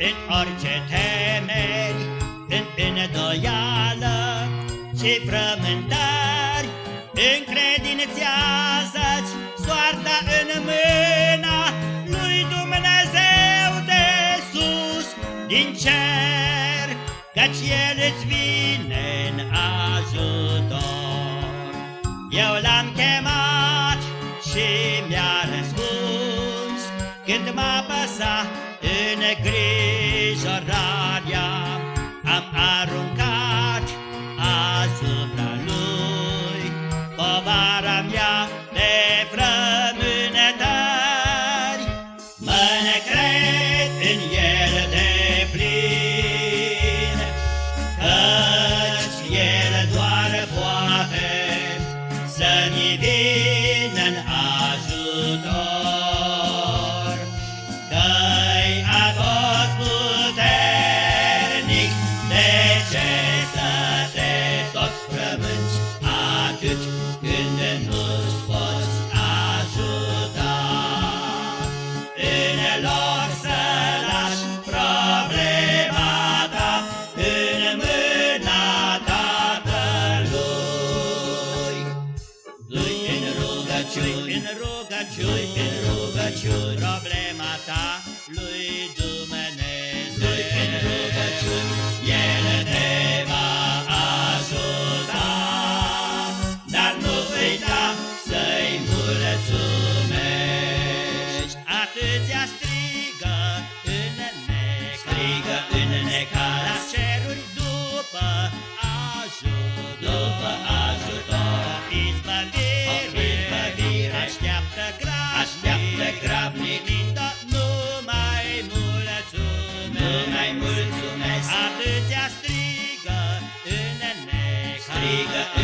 În orice temeri, în îndoială și frământări, încredințează-ți soarta în mâna lui Dumnezeu de sus din cer, căci El îți vine în ajutor. Eu l-am chemat și mi-a răspuns când m-a păsat să-mi vină în ajutor. Că-i tot puternic, de ce să te tot frămânți atât când nu-ți rugăciuni, în rugăciuni, în rugăciuni, problema ta lui Dumnezeu. Lui în rugăciuni, El te va ajuta, dar nu uita să-i mulțumești. Atâția strigă în necaz, strigă în necaz, la ceruri după ajutor, Așteaptă grabnic, așteaptă grabnic Ninindo, nu mai mulțumesc. Nu mai mulțumesc. Atâția strigă în nec Strigă în